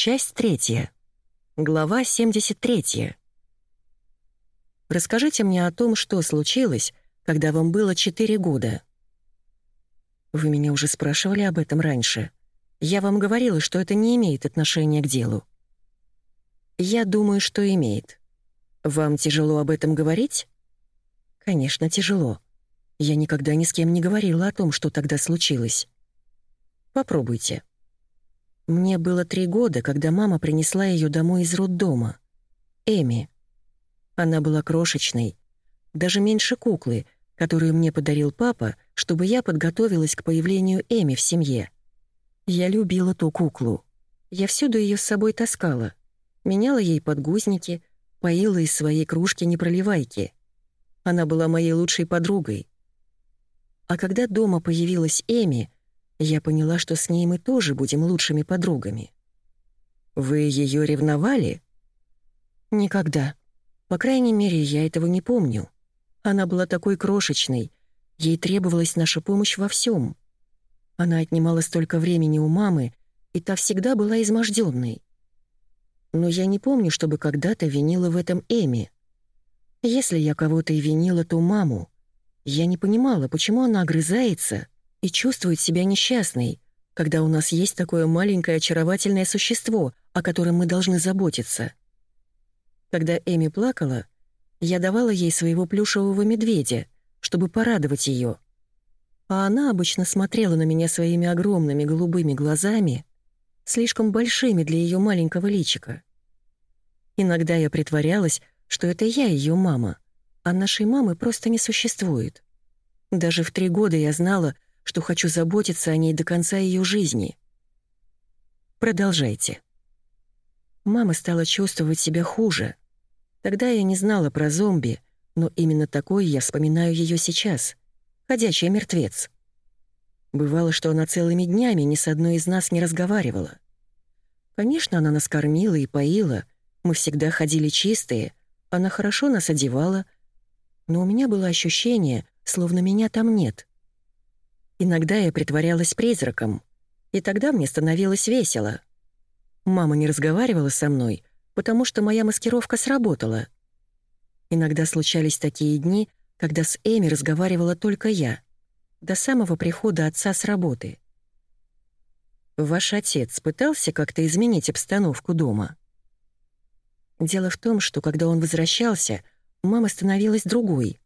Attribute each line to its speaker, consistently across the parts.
Speaker 1: Часть третья. Глава 73. Расскажите мне о том, что случилось, когда вам было 4 года. Вы меня уже спрашивали об этом раньше. Я вам говорила, что это не имеет отношения к делу. Я думаю, что имеет. Вам тяжело об этом говорить? Конечно, тяжело. Я никогда ни с кем не говорила о том, что тогда случилось. Попробуйте. Мне было три года, когда мама принесла ее домой из роддома. Эми. Она была крошечной, даже меньше куклы, которую мне подарил папа, чтобы я подготовилась к появлению Эми в семье. Я любила ту куклу. Я всюду ее с собой таскала. Меняла ей подгузники, поила из своей кружки непроливайки. Она была моей лучшей подругой. А когда дома появилась Эми, я поняла, что с ней мы тоже будем лучшими подругами. Вы ее ревновали? Никогда. По крайней мере, я этого не помню. Она была такой крошечной. Ей требовалась наша помощь во всем. Она отнимала столько времени у мамы, и та всегда была изможденной. Но я не помню, чтобы когда-то винила в этом Эми. Если я кого-то и винила, то маму. Я не понимала, почему она огрызается — и чувствует себя несчастной, когда у нас есть такое маленькое очаровательное существо, о котором мы должны заботиться. Когда Эми плакала, я давала ей своего плюшевого медведя, чтобы порадовать ее. А она обычно смотрела на меня своими огромными голубыми глазами, слишком большими для ее маленького личика. Иногда я притворялась, что это я ее мама, а нашей мамы просто не существует. Даже в три года я знала, что хочу заботиться о ней до конца ее жизни. Продолжайте. Мама стала чувствовать себя хуже. Тогда я не знала про зомби, но именно такой я вспоминаю ее сейчас. Ходячий мертвец. Бывало, что она целыми днями ни с одной из нас не разговаривала. Конечно, она нас кормила и поила, мы всегда ходили чистые, она хорошо нас одевала, но у меня было ощущение, словно меня там нет. Иногда я притворялась призраком, и тогда мне становилось весело. Мама не разговаривала со мной, потому что моя маскировка сработала. Иногда случались такие дни, когда с Эми разговаривала только я, до самого прихода отца с работы. Ваш отец пытался как-то изменить обстановку дома? Дело в том, что когда он возвращался, мама становилась другой.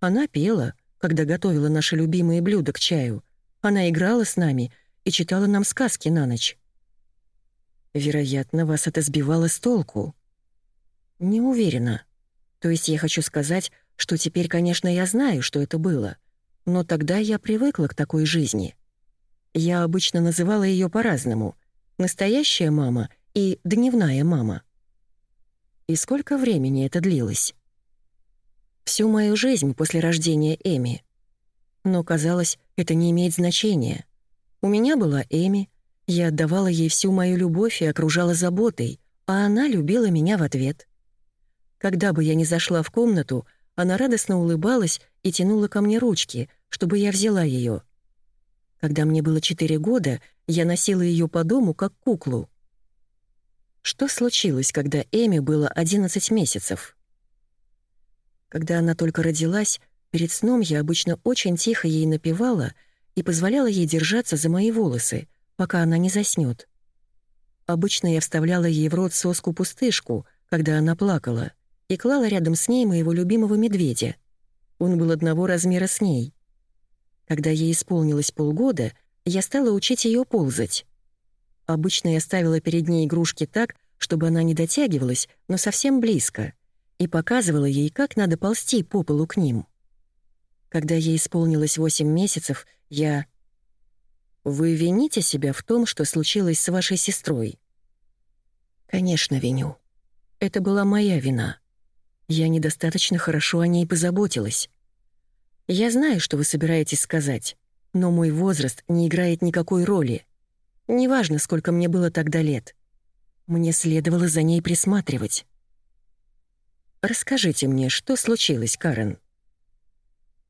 Speaker 1: Она пела, когда готовила наши любимые блюда к чаю. Она играла с нами и читала нам сказки на ночь. Вероятно, вас это сбивало с толку. Не уверена. То есть я хочу сказать, что теперь, конечно, я знаю, что это было, но тогда я привыкла к такой жизни. Я обычно называла ее по-разному. Настоящая мама и дневная мама. И сколько времени это длилось? Всю мою жизнь после рождения Эми. Но, казалось, это не имеет значения. У меня была Эми, я отдавала ей всю мою любовь и окружала заботой, а она любила меня в ответ. Когда бы я ни зашла в комнату, она радостно улыбалась и тянула ко мне ручки, чтобы я взяла ее. Когда мне было четыре года, я носила ее по дому как куклу. Что случилось, когда Эми было 11 месяцев? Когда она только родилась, перед сном я обычно очень тихо ей напевала и позволяла ей держаться за мои волосы, пока она не заснёт. Обычно я вставляла ей в рот соску-пустышку, когда она плакала, и клала рядом с ней моего любимого медведя. Он был одного размера с ней. Когда ей исполнилось полгода, я стала учить её ползать. Обычно я ставила перед ней игрушки так, чтобы она не дотягивалась, но совсем близко — и показывала ей, как надо ползти по полу к ним. Когда ей исполнилось восемь месяцев, я... «Вы вините себя в том, что случилось с вашей сестрой?» «Конечно, виню. Это была моя вина. Я недостаточно хорошо о ней позаботилась. Я знаю, что вы собираетесь сказать, но мой возраст не играет никакой роли. Неважно, сколько мне было тогда лет. Мне следовало за ней присматривать. Расскажите мне, что случилось, Карен?»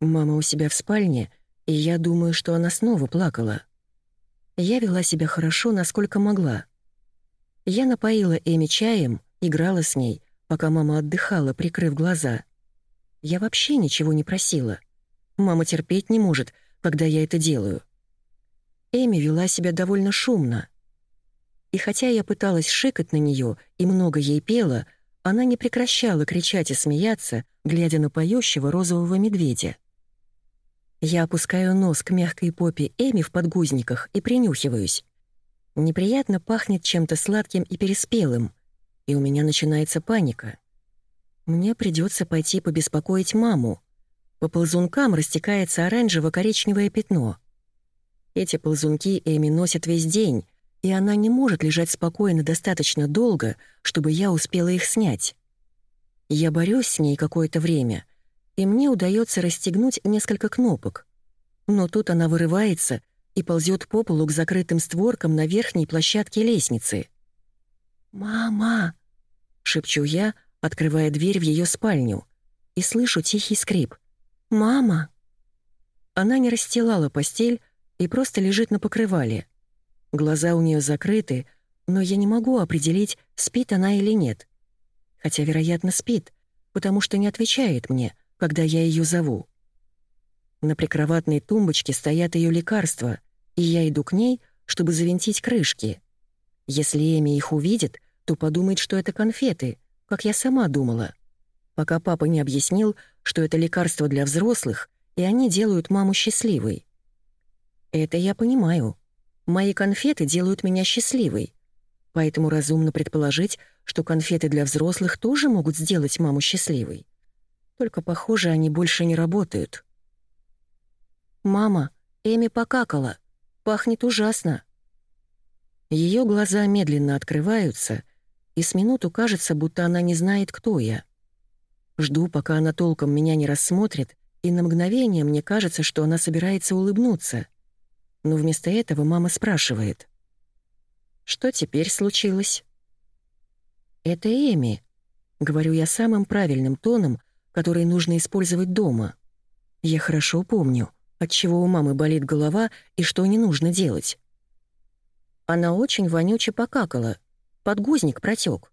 Speaker 1: Мама у себя в спальне, и я думаю, что она снова плакала. Я вела себя хорошо, насколько могла. Я напоила Эми чаем, играла с ней, пока мама отдыхала, прикрыв глаза. Я вообще ничего не просила. Мама терпеть не может, когда я это делаю. Эми вела себя довольно шумно. И хотя я пыталась шикать на нее и много ей пела, она не прекращала кричать и смеяться, глядя на поющего розового медведя. Я опускаю нос к мягкой попе Эми в подгузниках и принюхиваюсь. Неприятно пахнет чем-то сладким и переспелым, и у меня начинается паника. Мне придется пойти побеспокоить маму. По ползункам растекается оранжево-коричневое пятно. Эти ползунки Эми носит весь день, и она не может лежать спокойно достаточно долго, чтобы я успела их снять. Я борюсь с ней какое-то время, и мне удается расстегнуть несколько кнопок. Но тут она вырывается и ползет по полу к закрытым створкам на верхней площадке лестницы. «Мама!» — шепчу я, открывая дверь в ее спальню, и слышу тихий скрип. «Мама!» Она не расстилала постель и просто лежит на покрывале. Глаза у нее закрыты, но я не могу определить, спит она или нет. Хотя, вероятно, спит, потому что не отвечает мне, когда я ее зову. На прикроватной тумбочке стоят ее лекарства, и я иду к ней, чтобы завинтить крышки. Если Эми их увидит, то подумает, что это конфеты, как я сама думала. Пока папа не объяснил, что это лекарство для взрослых, и они делают маму счастливой. Это я понимаю. Мои конфеты делают меня счастливой. Поэтому разумно предположить, что конфеты для взрослых тоже могут сделать маму счастливой. Только, похоже, они больше не работают. «Мама, Эми покакала», Пахнет ужасно». Ее глаза медленно открываются, и с минуту кажется, будто она не знает, кто я. Жду, пока она толком меня не рассмотрит, и на мгновение мне кажется, что она собирается улыбнуться. Но вместо этого мама спрашивает. «Что теперь случилось?» «Это Эми», — говорю я самым правильным тоном, который нужно использовать дома. Я хорошо помню — отчего у мамы болит голова и что не нужно делать. Она очень вонюче покакала, подгузник протек.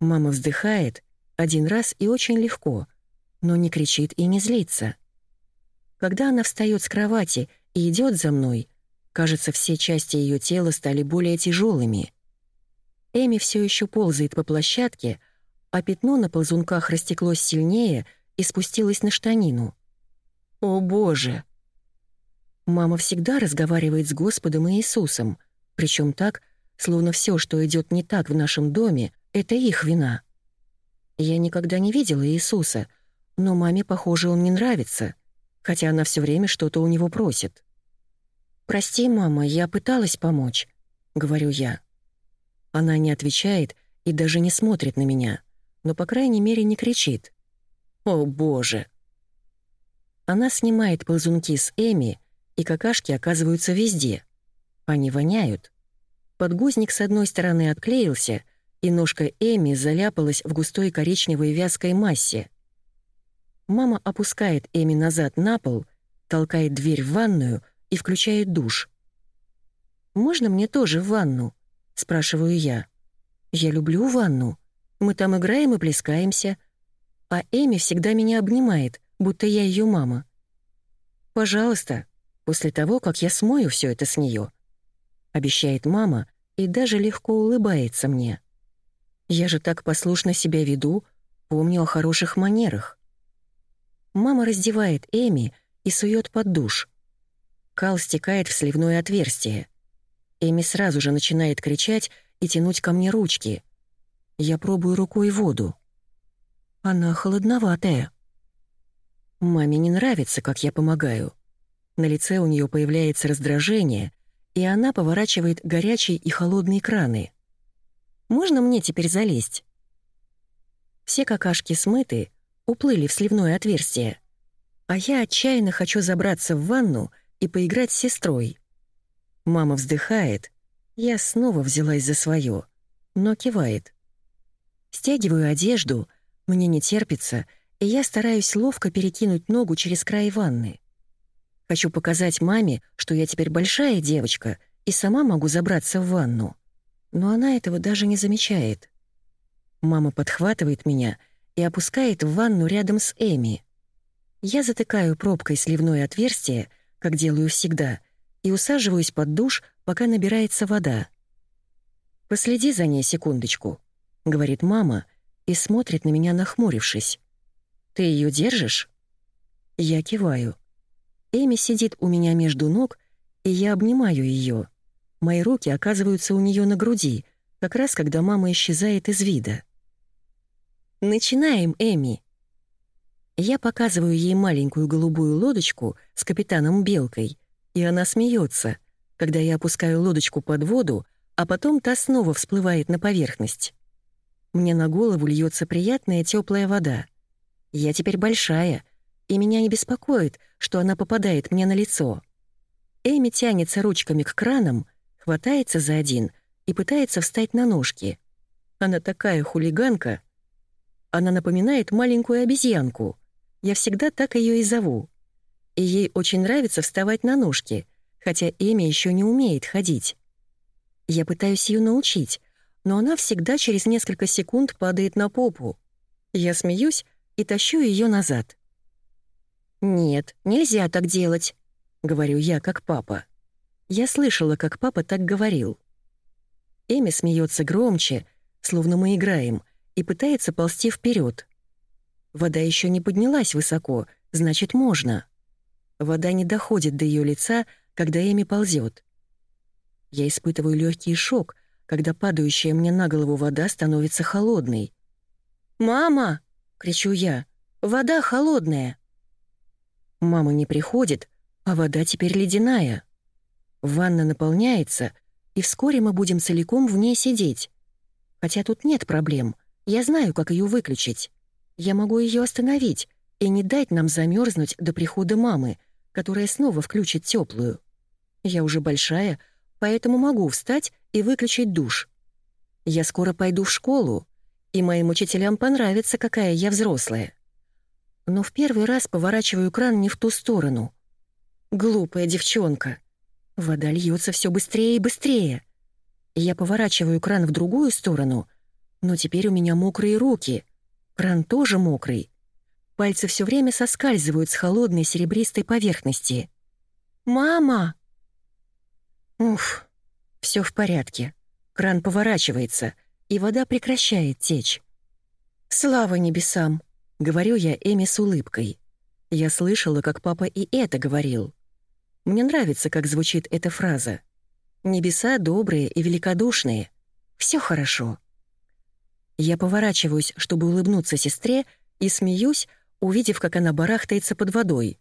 Speaker 1: Мама вздыхает один раз и очень легко, но не кричит и не злится. Когда она встает с кровати и идет за мной, кажется, все части ее тела стали более тяжелыми. Эми все еще ползает по площадке, а пятно на ползунках растеклось сильнее и спустилось на штанину. О боже! Мама всегда разговаривает с Господом и Иисусом, причем так, словно все, что идет не так в нашем доме, это их вина. Я никогда не видела Иисуса, но маме, похоже, он не нравится, хотя она все время что-то у него просит. «Прости, мама, я пыталась помочь», — говорю я. Она не отвечает и даже не смотрит на меня, но, по крайней мере, не кричит. «О, боже!» Она снимает ползунки с Эми, и какашки оказываются везде. Они воняют. Подгузник с одной стороны отклеился, и ножка Эми заляпалась в густой коричневой вязкой массе. Мама опускает Эми назад на пол, толкает дверь в ванную и включает душ. «Можно мне тоже в ванну?» — спрашиваю я. «Я люблю ванну. Мы там играем и плескаемся. А Эми всегда меня обнимает, будто я ее мама. «Пожалуйста, после того, как я смою все это с нее, обещает мама и даже легко улыбается мне. Я же так послушно себя веду, помню о хороших манерах. Мама раздевает Эми и сует под душ. Кал стекает в сливное отверстие. Эми сразу же начинает кричать и тянуть ко мне ручки. Я пробую рукой воду. Она холодноватая. Маме не нравится, как я помогаю. На лице у нее появляется раздражение, и она поворачивает горячие и холодные краны. «Можно мне теперь залезть?» Все какашки смыты, уплыли в сливное отверстие. А я отчаянно хочу забраться в ванну и поиграть с сестрой. Мама вздыхает. Я снова взялась за свое, но кивает. Стягиваю одежду, мне не терпится — и я стараюсь ловко перекинуть ногу через край ванны. Хочу показать маме, что я теперь большая девочка и сама могу забраться в ванну. Но она этого даже не замечает. Мама подхватывает меня и опускает в ванну рядом с Эми. Я затыкаю пробкой сливное отверстие, как делаю всегда, и усаживаюсь под душ, пока набирается вода. «Последи за ней секундочку», — говорит мама и смотрит на меня, нахмурившись. «Ты ее держишь?» Я киваю. Эми сидит у меня между ног, и я обнимаю ее. Мои руки оказываются у нее на груди, как раз когда мама исчезает из вида. «Начинаем, Эми!» Я показываю ей маленькую голубую лодочку с капитаном Белкой, и она смеется, когда я опускаю лодочку под воду, а потом та снова всплывает на поверхность. Мне на голову льется приятная теплая вода. Я теперь большая, и меня не беспокоит, что она попадает мне на лицо. Эми тянется ручками к кранам, хватается за один и пытается встать на ножки. Она такая хулиганка. Она напоминает маленькую обезьянку. Я всегда так ее и зову. И ей очень нравится вставать на ножки, хотя Эми еще не умеет ходить. Я пытаюсь ее научить, но она всегда через несколько секунд падает на попу. Я смеюсь и тащу ее назад. «Нет, нельзя так делать», — говорю я, как папа. Я слышала, как папа так говорил. Эми смеется громче, словно мы играем, и пытается ползти вперед. Вода еще не поднялась высоко, значит, можно. Вода не доходит до ее лица, когда Эми ползет. Я испытываю легкий шок, когда падающая мне на голову вода становится холодной. «Мама!» — кричу я. «Вода холодная!» Мама не приходит, а вода теперь ледяная. Ванна наполняется, и вскоре мы будем целиком в ней сидеть. Хотя тут нет проблем, я знаю, как ее выключить. Я могу ее остановить и не дать нам замерзнуть до прихода мамы, которая снова включит теплую. Я уже большая, поэтому могу встать и выключить душ. Я скоро пойду в школу, и моим учителям понравится, какая я взрослая. Но в первый раз поворачиваю кран не в ту сторону. Глупая девчонка. Вода льется все быстрее и быстрее. Я поворачиваю кран в другую сторону, но теперь у меня мокрые руки. Кран тоже мокрый. Пальцы все время соскальзывают с холодной серебристой поверхности. «Мама!» Уф, все в порядке. Кран поворачивается, и вода прекращает течь. Слава небесам, говорю я Эми с улыбкой. Я слышала, как папа и это говорил. Мне нравится, как звучит эта фраза. Небеса добрые и великодушные. Все хорошо. Я поворачиваюсь, чтобы улыбнуться сестре, и смеюсь, увидев, как она барахтается под водой.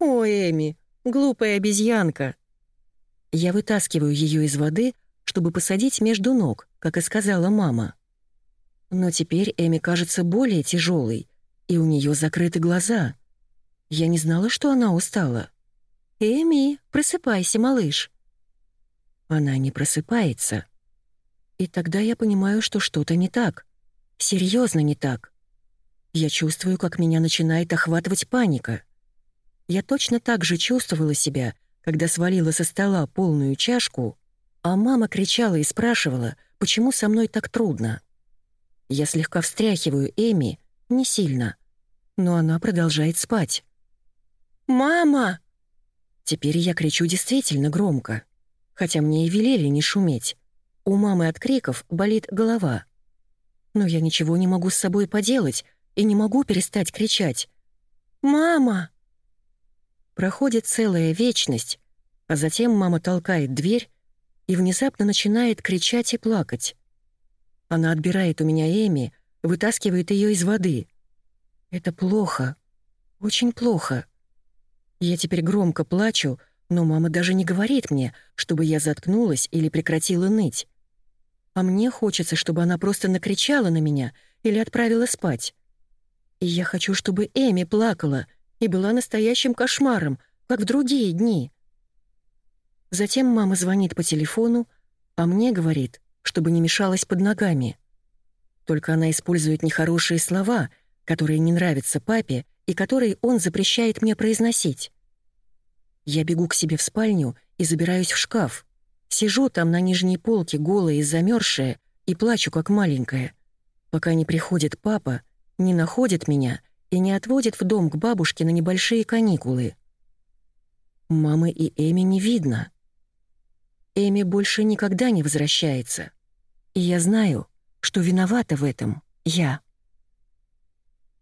Speaker 1: «О, Эми, глупая обезьянка!» Я вытаскиваю ее из воды, чтобы посадить между ног, как и сказала мама. Но теперь Эми кажется более тяжелой, и у нее закрыты глаза. Я не знала, что она устала. «Эми, просыпайся, малыш!» Она не просыпается. И тогда я понимаю, что что-то не так. Серьезно не так. Я чувствую, как меня начинает охватывать паника. Я точно так же чувствовала себя, когда свалила со стола полную чашку, а мама кричала и спрашивала, почему со мной так трудно. Я слегка встряхиваю Эми, не сильно, но она продолжает спать. «Мама!» Теперь я кричу действительно громко, хотя мне и велели не шуметь. У мамы от криков болит голова. Но я ничего не могу с собой поделать и не могу перестать кричать. «Мама!» Проходит целая вечность, а затем мама толкает дверь и внезапно начинает кричать и плакать. Она отбирает у меня Эми, вытаскивает ее из воды. Это плохо, очень плохо. Я теперь громко плачу, но мама даже не говорит мне, чтобы я заткнулась или прекратила ныть. А мне хочется, чтобы она просто накричала на меня или отправила спать. И я хочу, чтобы Эми плакала — и была настоящим кошмаром, как в другие дни. Затем мама звонит по телефону, а мне говорит, чтобы не мешалась под ногами. Только она использует нехорошие слова, которые не нравятся папе и которые он запрещает мне произносить. Я бегу к себе в спальню и забираюсь в шкаф. Сижу там на нижней полке, голая и замерзшая, и плачу, как маленькая, пока не приходит папа, не находит меня и не отводит в дом к бабушке на небольшие каникулы. Мамы и Эми не видно. Эми больше никогда не возвращается. И я знаю, что виновата в этом я.